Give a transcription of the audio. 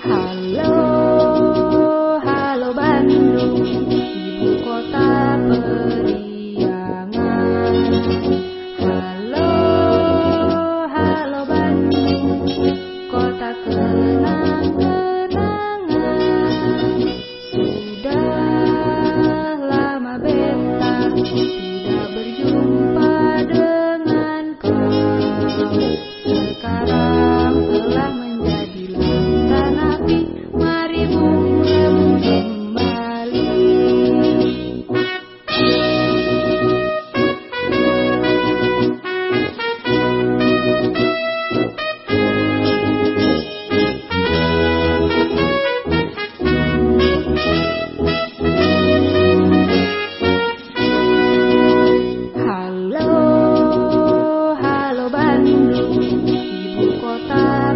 Halo, halo Bandung, ibu kota periangan. Halo, halo Bandung, kota kenang-kenangan. Sudah lama beta tidak berjumpa denganku sekarang. telah